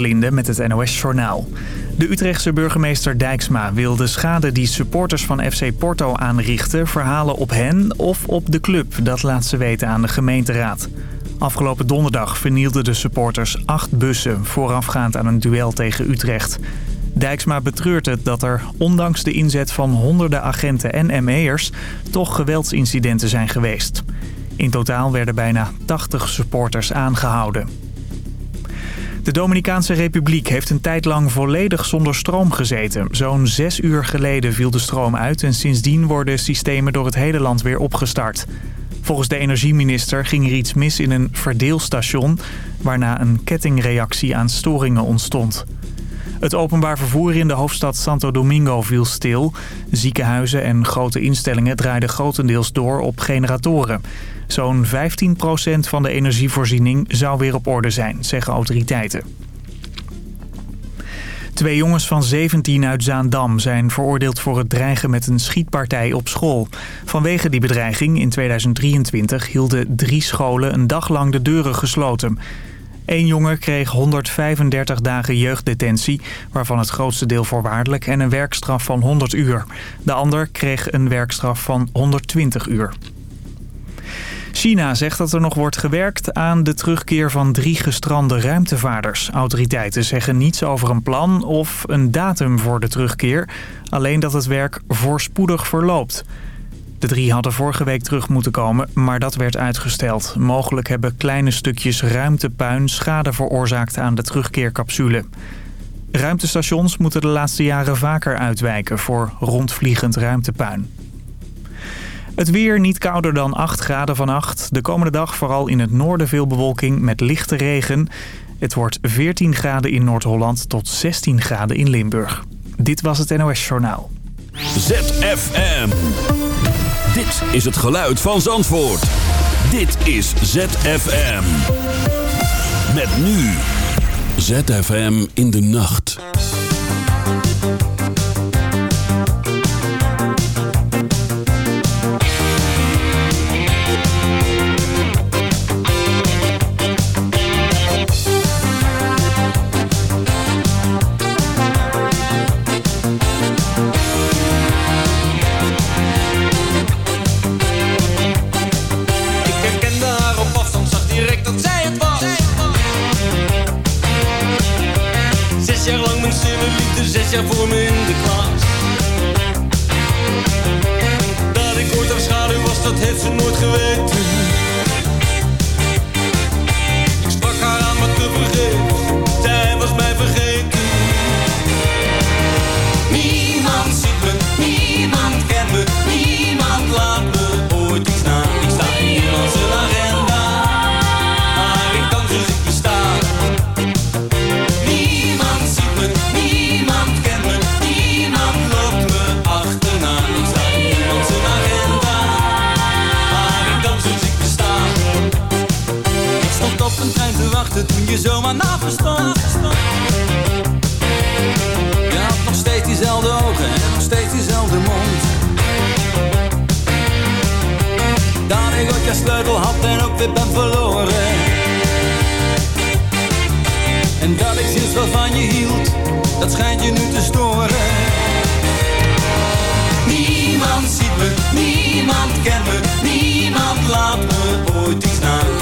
met het NOS-journaal. De Utrechtse burgemeester Dijksma wil de schade die supporters van FC Porto aanrichten... verhalen op hen of op de club. Dat laat ze weten aan de gemeenteraad. Afgelopen donderdag vernielden de supporters acht bussen... voorafgaand aan een duel tegen Utrecht. Dijksma betreurt het dat er, ondanks de inzet van honderden agenten en ME'ers... toch geweldsincidenten zijn geweest. In totaal werden bijna 80 supporters aangehouden. De Dominicaanse Republiek heeft een tijd lang volledig zonder stroom gezeten. Zo'n zes uur geleden viel de stroom uit en sindsdien worden systemen door het hele land weer opgestart. Volgens de energieminister ging er iets mis in een verdeelstation... waarna een kettingreactie aan storingen ontstond. Het openbaar vervoer in de hoofdstad Santo Domingo viel stil. Ziekenhuizen en grote instellingen draaiden grotendeels door op generatoren. Zo'n 15% van de energievoorziening zou weer op orde zijn, zeggen autoriteiten. Twee jongens van 17 uit Zaandam zijn veroordeeld voor het dreigen met een schietpartij op school. Vanwege die bedreiging in 2023 hielden drie scholen een dag lang de deuren gesloten. Eén jongen kreeg 135 dagen jeugddetentie, waarvan het grootste deel voorwaardelijk en een werkstraf van 100 uur. De ander kreeg een werkstraf van 120 uur. China zegt dat er nog wordt gewerkt aan de terugkeer van drie gestrande ruimtevaarders. Autoriteiten zeggen niets over een plan of een datum voor de terugkeer. Alleen dat het werk voorspoedig verloopt. De drie hadden vorige week terug moeten komen, maar dat werd uitgesteld. Mogelijk hebben kleine stukjes ruimtepuin schade veroorzaakt aan de terugkeercapsule. Ruimtestations moeten de laatste jaren vaker uitwijken voor rondvliegend ruimtepuin. Het weer niet kouder dan 8 graden vannacht. De komende dag vooral in het noorden veel bewolking met lichte regen. Het wordt 14 graden in Noord-Holland tot 16 graden in Limburg. Dit was het NOS Journaal. ZFM. Dit is het geluid van Zandvoort. Dit is ZFM. Met nu. ZFM in de nacht. Jaar voor me in de klas. Dat ik ooit haar schaduw was, dat heeft ze nooit geweten. Je had nog steeds diezelfde ogen en nog steeds diezelfde mond. Dat ik ooit je sleutel had en ook weer ben verloren. En dat ik sinds van je hield, dat schijnt je nu te storen. Niemand ziet me, niemand kent me, niemand laat me ooit iets na.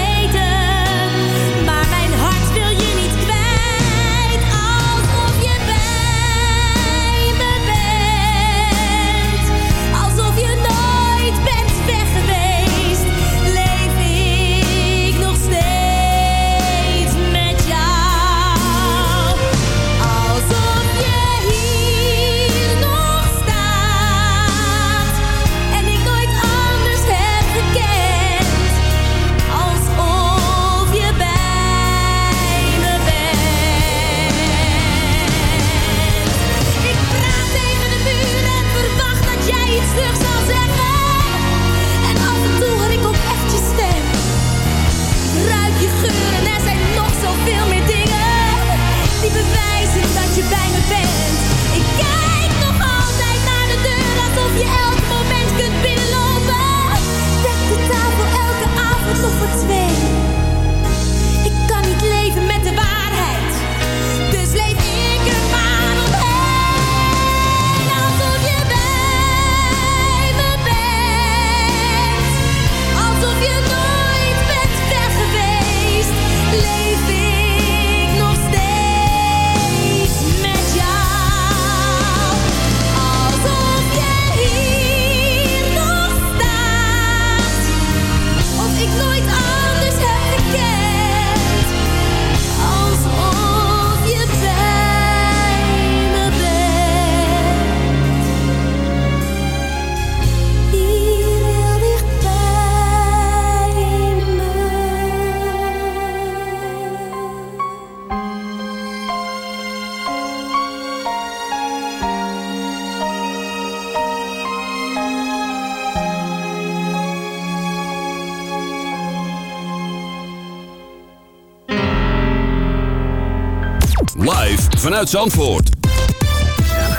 Zandvoort.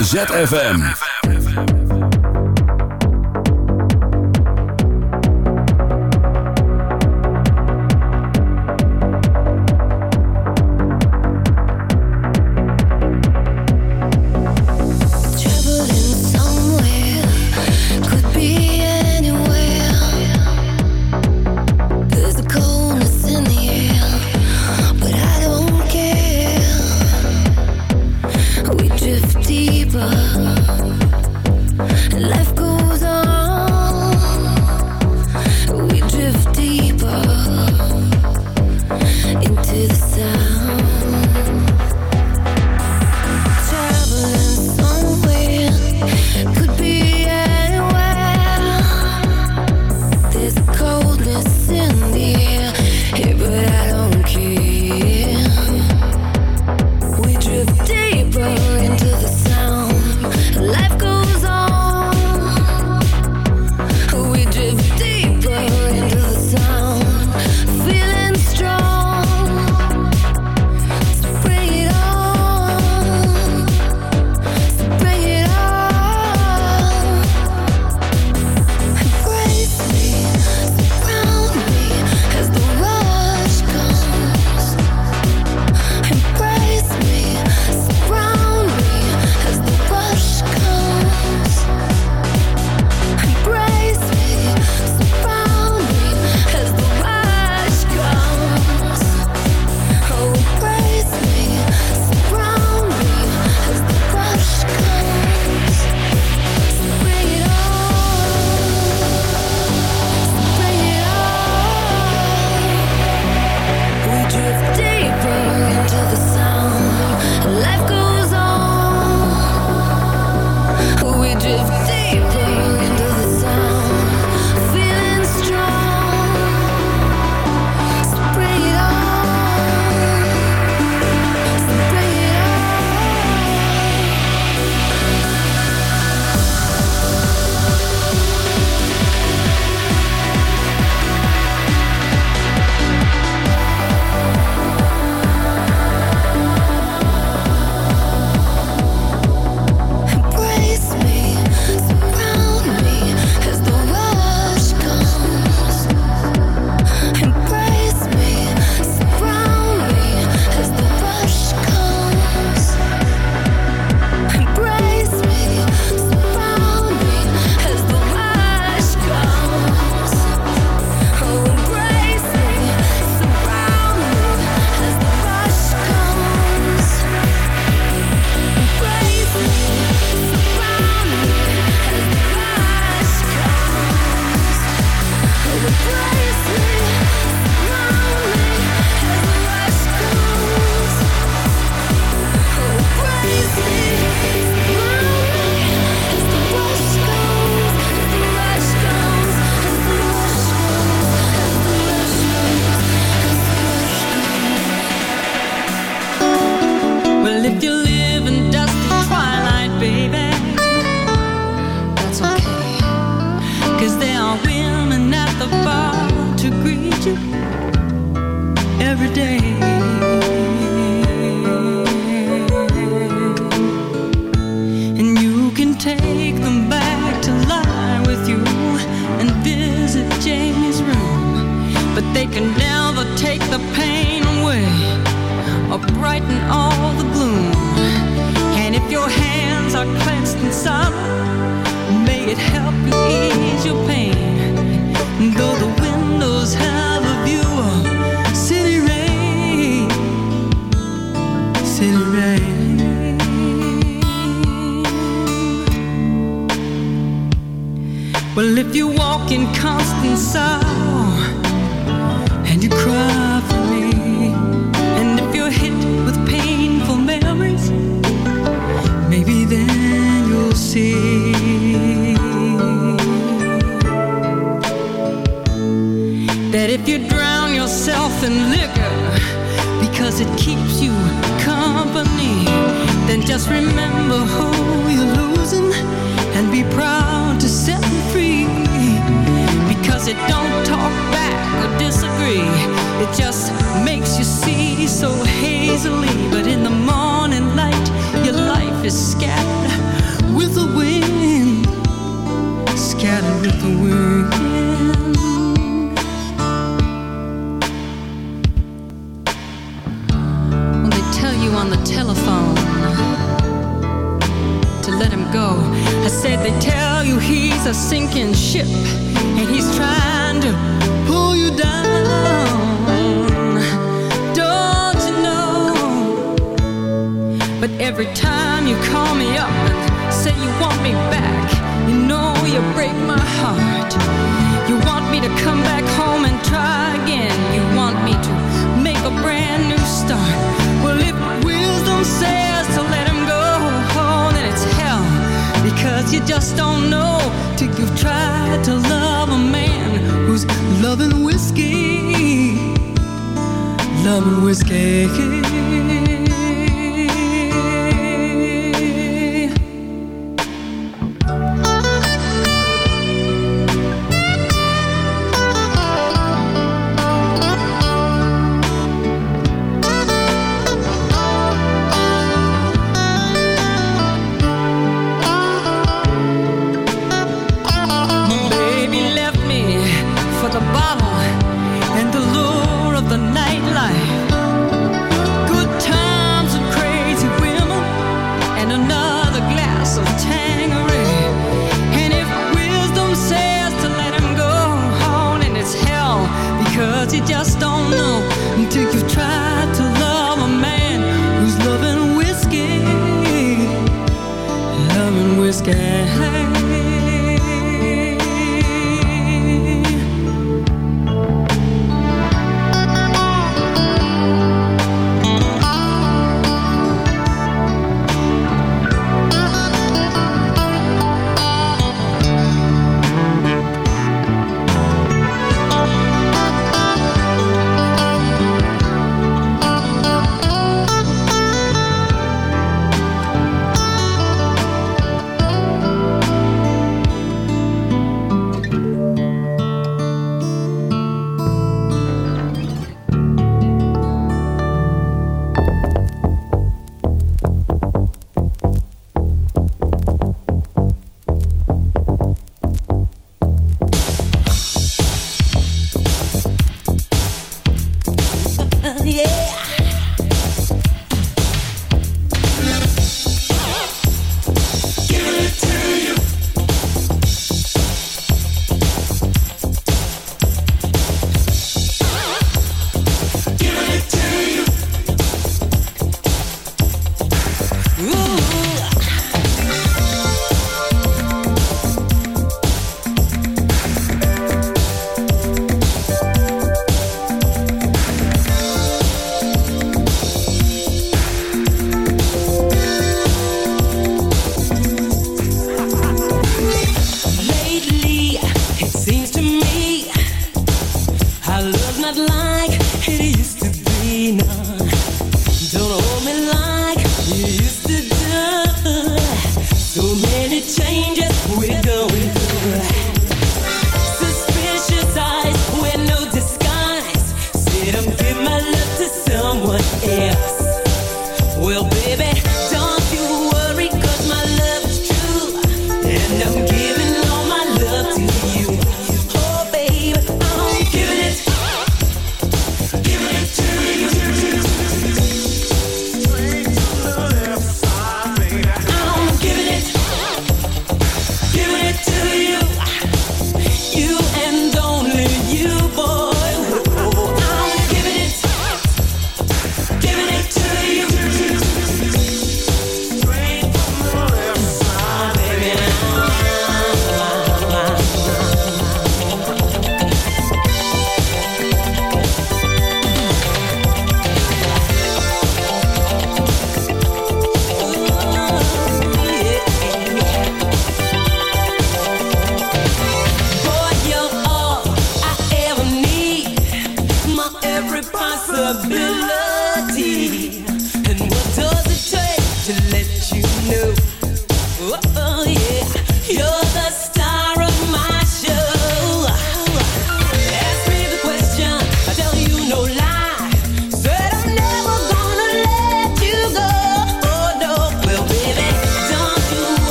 ZFM. a bottom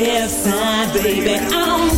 left side, baby. I'm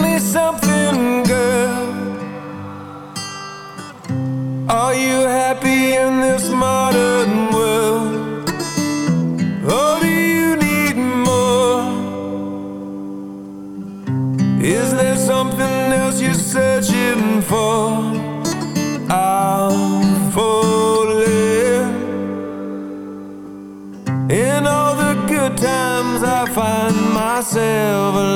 me something, girl. Are you happy in this modern world? Or do you need more? Is there something else you're searching for? I'll fall in. In all the good times, I find myself alone.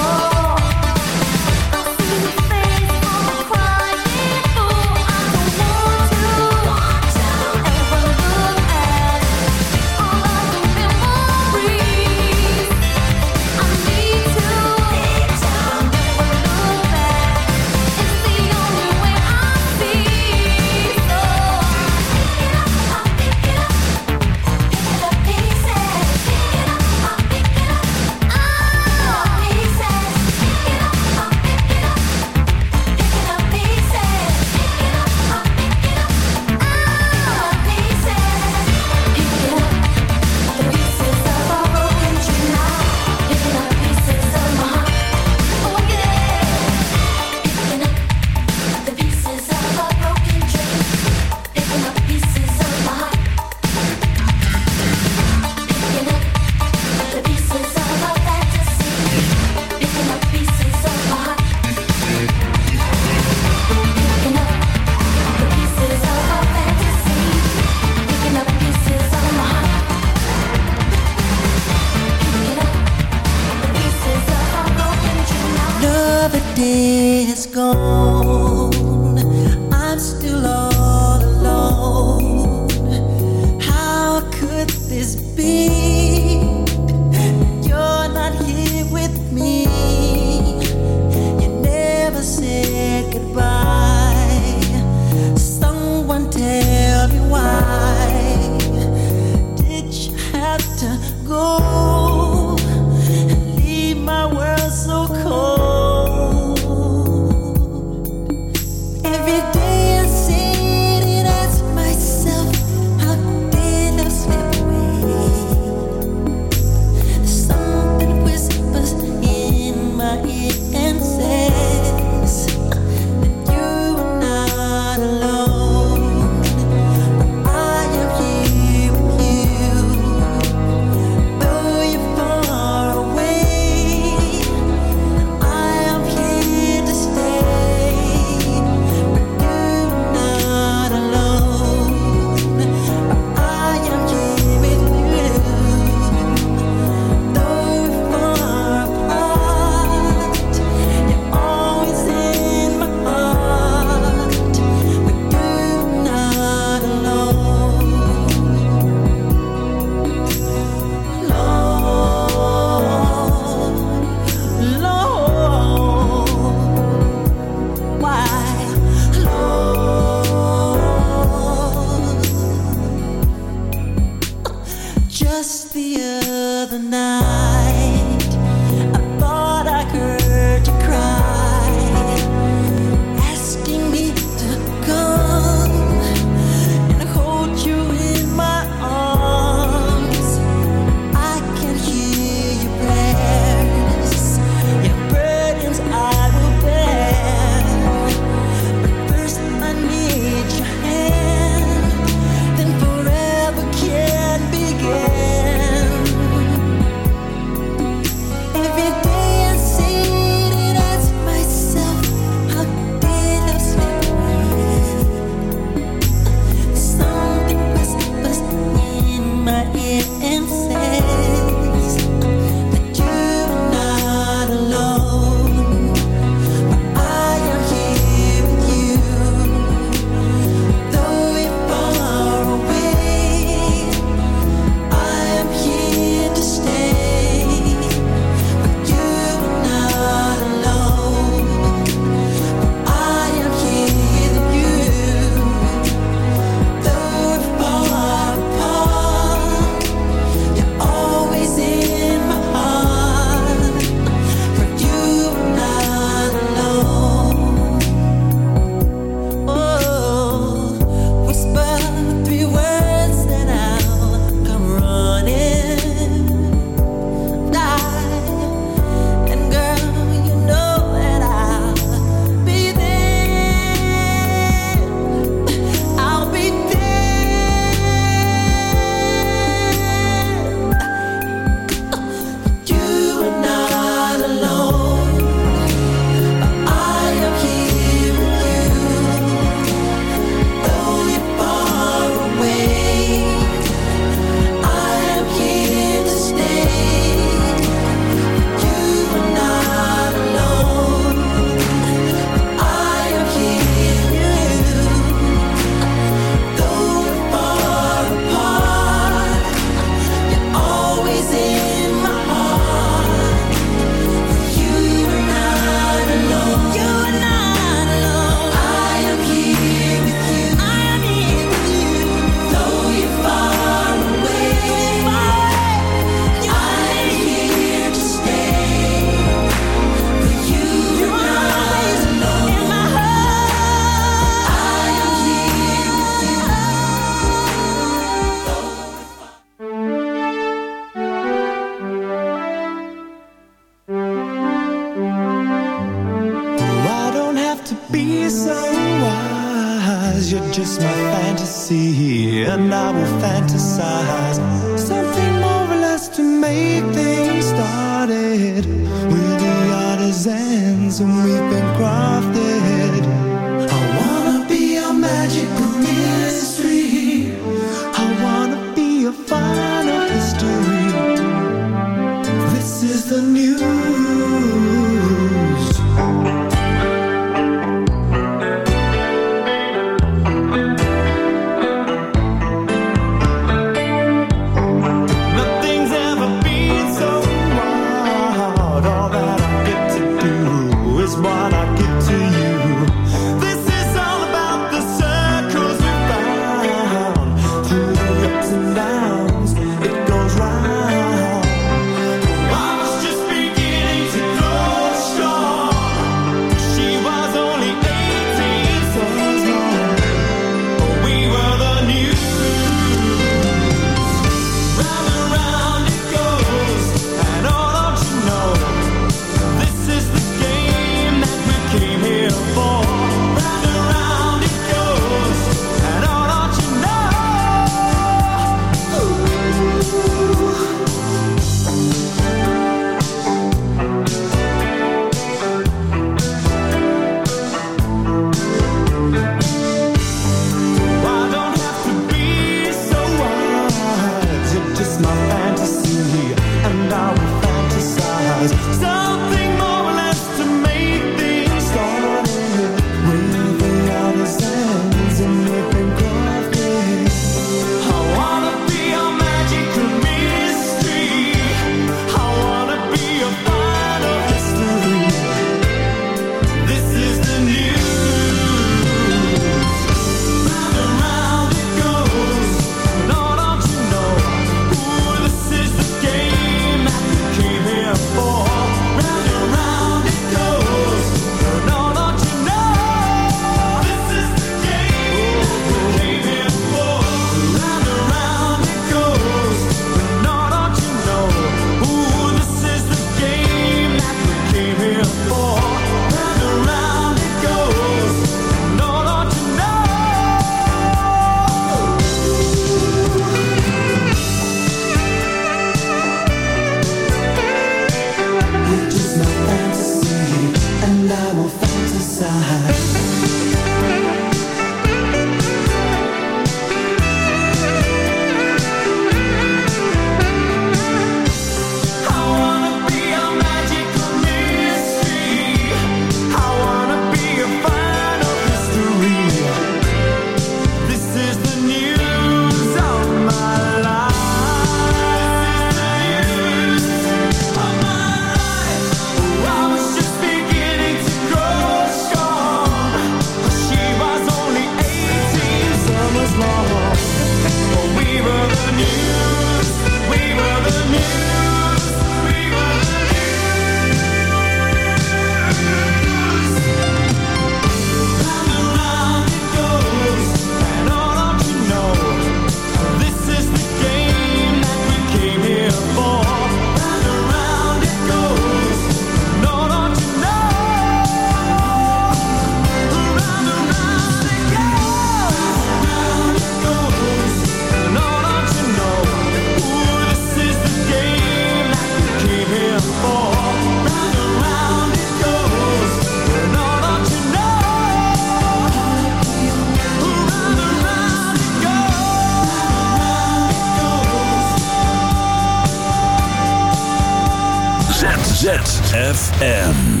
ZFM.